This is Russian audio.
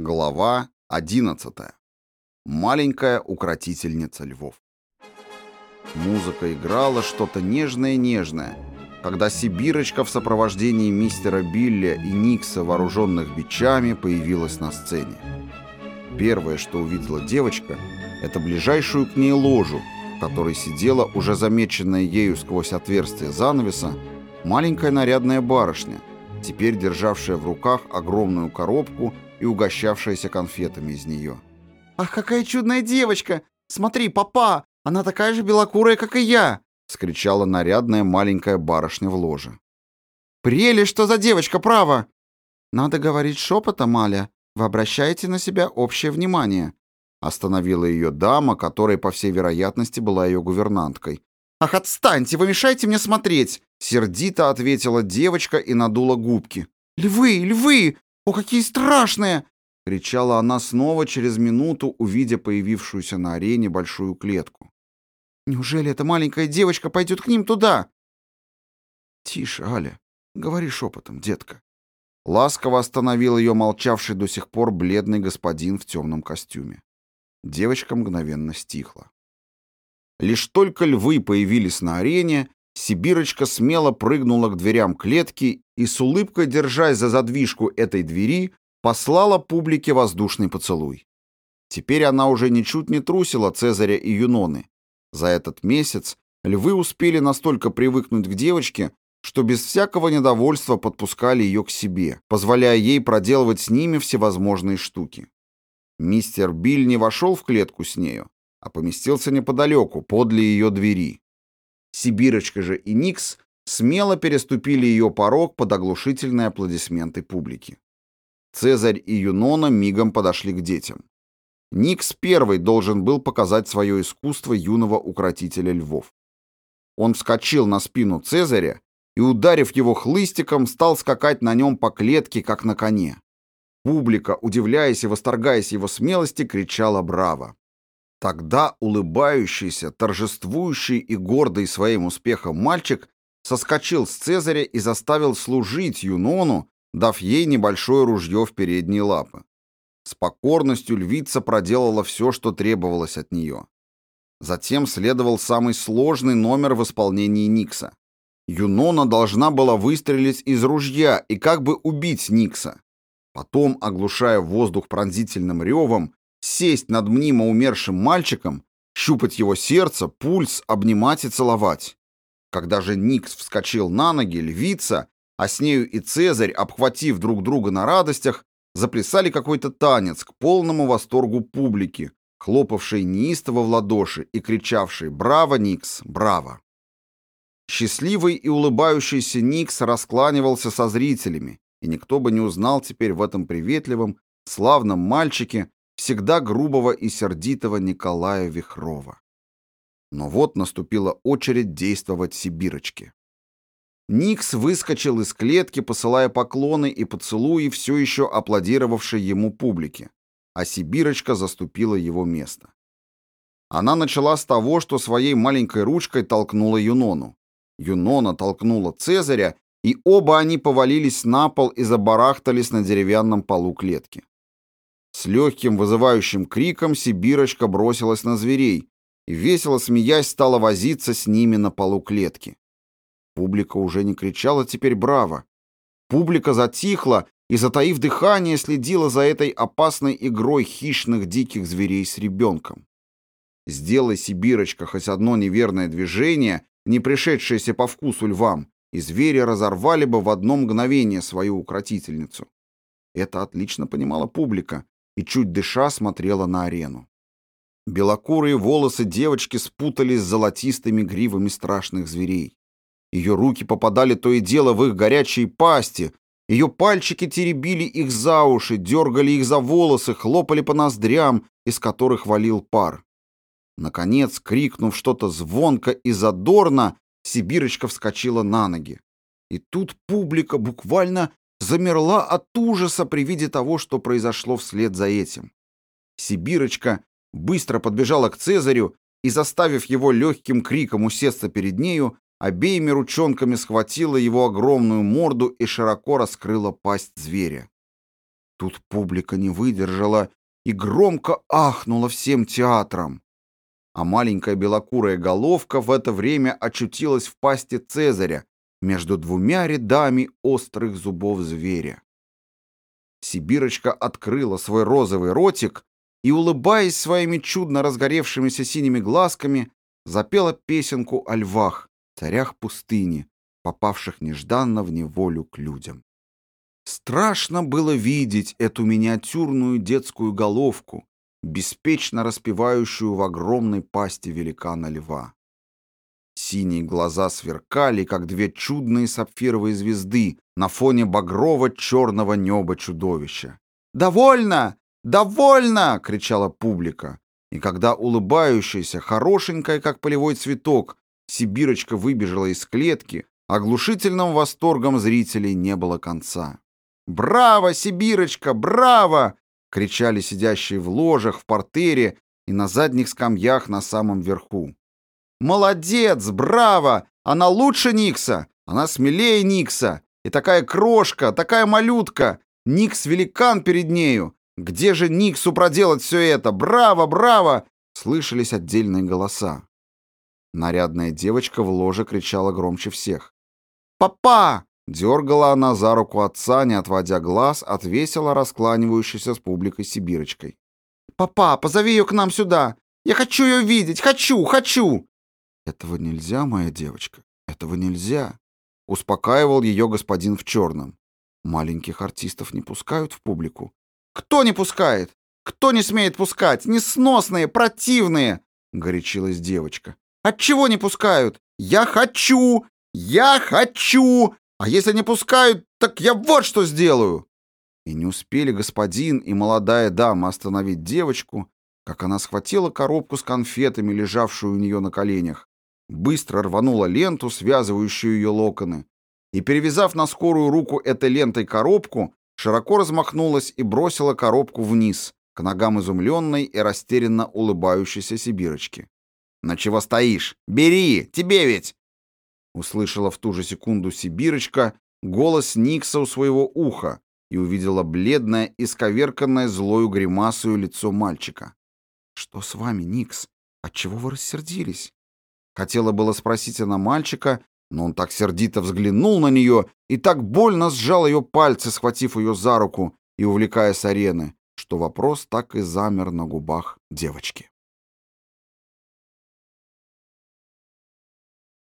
Глава 11. Маленькая укротительница львов. Музыка играла что-то нежное-нежное, когда Сибирочка в сопровождении мистера Билля и Никса, вооруженных бичами, появилась на сцене. Первое, что увидела девочка, это ближайшую к ней ложу, в которой сидела, уже замеченная ею сквозь отверстие занавеса, маленькая нарядная барышня, теперь державшая в руках огромную коробку и угощавшаяся конфетами из нее. «Ах, какая чудная девочка! Смотри, папа, она такая же белокурая, как и я!» — скричала нарядная маленькая барышня в ложе. «Прели, что за девочка, право!» «Надо говорить шепотом, Аля. Вы обращаете на себя общее внимание», — остановила ее дама, которая, по всей вероятности, была ее гувернанткой. «Ах, отстаньте, вы мешаете мне смотреть!» — сердито ответила девочка и надула губки. «Львы, львы! О, какие страшные!» — кричала она снова через минуту, увидя появившуюся на арене большую клетку. «Неужели эта маленькая девочка пойдет к ним туда?» «Тише, Аля, говори шепотом, детка». Ласково остановил ее молчавший до сих пор бледный господин в темном костюме. Девочка мгновенно стихла. Лишь только львы появились на арене, Сибирочка смело прыгнула к дверям клетки и с улыбкой, держась за задвижку этой двери, послала публике воздушный поцелуй. Теперь она уже ничуть не трусила Цезаря и Юноны. За этот месяц львы успели настолько привыкнуть к девочке, что без всякого недовольства подпускали ее к себе, позволяя ей проделывать с ними всевозможные штуки. Мистер Биль не вошел в клетку с нею, а поместился неподалеку, подле ее двери. Сибирочка же и Никс смело переступили ее порог под оглушительные аплодисменты публики. Цезарь и Юнона мигом подошли к детям. Никс первый должен был показать свое искусство юного укротителя львов. Он вскочил на спину Цезаря и, ударив его хлыстиком, стал скакать на нем по клетке, как на коне. Публика, удивляясь и восторгаясь его смелости, кричала «Браво!». Тогда улыбающийся, торжествующий и гордый своим успехом мальчик соскочил с Цезаря и заставил служить Юнону, дав ей небольшое ружье в передние лапы. С покорностью львица проделала все, что требовалось от нее. Затем следовал самый сложный номер в исполнении Никса. Юнона должна была выстрелить из ружья и как бы убить Никса. Потом, оглушая воздух пронзительным ревом, сесть над мнимо умершим мальчиком, щупать его сердце, пульс, обнимать и целовать. Когда же Никс вскочил на ноги, львица, а с нею и Цезарь, обхватив друг друга на радостях, заплясали какой-то танец к полному восторгу публики, хлопавшей неистово в ладоши и кричавшей «Браво, Никс! Браво!». Счастливый и улыбающийся Никс раскланивался со зрителями, и никто бы не узнал теперь в этом приветливом, славном мальчике всегда грубого и сердитого Николая Вихрова. Но вот наступила очередь действовать Сибирочке. Никс выскочил из клетки, посылая поклоны и поцелуи все еще аплодировавшей ему публике, а Сибирочка заступила его место. Она начала с того, что своей маленькой ручкой толкнула Юнону. Юнона толкнула Цезаря, и оба они повалились на пол и забарахтались на деревянном полу клетки. С легким вызывающим криком Сибирочка бросилась на зверей и, весело смеясь, стала возиться с ними на полу клетки. Публика уже не кричала теперь «Браво!». Публика затихла и, затаив дыхание, следила за этой опасной игрой хищных диких зверей с ребенком. Сделай Сибирочка хоть одно неверное движение, не пришедшееся по вкусу львам, и звери разорвали бы в одно мгновение свою укротительницу. Это отлично понимала публика, и, чуть дыша, смотрела на арену. Белокурые волосы девочки спутались с золотистыми гривами страшных зверей. Ее руки попадали то и дело в их горячие пасти, ее пальчики теребили их за уши, дергали их за волосы, хлопали по ноздрям, из которых валил пар. Наконец, крикнув что-то звонко и задорно, Сибирочка вскочила на ноги. И тут публика буквально замерла от ужаса при виде того, что произошло вслед за этим. Сибирочка быстро подбежала к Цезарю и, заставив его легким криком усесться перед нею, обеими ручонками схватила его огромную морду и широко раскрыла пасть зверя. Тут публика не выдержала и громко ахнула всем театром. А маленькая белокурая головка в это время очутилась в пасти Цезаря между двумя рядами острых зубов зверя. Сибирочка открыла свой розовый ротик и, улыбаясь своими чудно разгоревшимися синими глазками, запела песенку о львах, царях пустыни, попавших нежданно в неволю к людям. Страшно было видеть эту миниатюрную детскую головку, беспечно распевающую в огромной пасти великана-льва. Синие глаза сверкали, как две чудные сапфировые звезды на фоне багрово-черного неба чудовища. «Довольно! Довольно!» — кричала публика. И когда улыбающаяся, хорошенькая, как полевой цветок, Сибирочка выбежала из клетки, оглушительным восторгом зрителей не было конца. «Браво, Сибирочка, браво!» — кричали сидящие в ложах, в портере и на задних скамьях на самом верху. «Молодец, браво! Она лучше Никса! Она смелее Никса! И такая крошка, такая малютка! Никс великан перед нею! Где же Никсу проделать все это? Браво, браво!» Слышались отдельные голоса. Нарядная девочка в ложе кричала громче всех. «Папа!» Дергала она за руку отца, не отводя глаз от весело раскланивающейся с публикой сибирочкой. «Папа, позови ее к нам сюда! Я хочу ее видеть! Хочу! Хочу!» «Этого нельзя, моя девочка, этого нельзя!» Успокаивал ее господин в черном. «Маленьких артистов не пускают в публику». «Кто не пускает? Кто не смеет пускать? Несносные, противные!» — горячилась девочка. «Отчего не пускают? Я хочу! Я хочу! А если не пускают, так я вот что сделаю!» И не успели господин и молодая дама остановить девочку, как она схватила коробку с конфетами, лежавшую у нее на коленях, быстро рванула ленту, связывающую ее локоны, и, перевязав на скорую руку этой лентой коробку, широко размахнулась и бросила коробку вниз, к ногам изумленной и растерянно улыбающейся сибирочки. «На чего стоишь? Бери! Тебе ведь!» Услышала в ту же секунду Сибирочка голос Никса у своего уха и увидела бледное, исковерканное злою гримасою лицо мальчика. «Что с вами, Никс? Отчего вы рассердились?» Хотела было спросить она мальчика, но он так сердито взглянул на нее и так больно сжал ее пальцы, схватив ее за руку и увлекая с арены, что вопрос так и замер на губах девочки.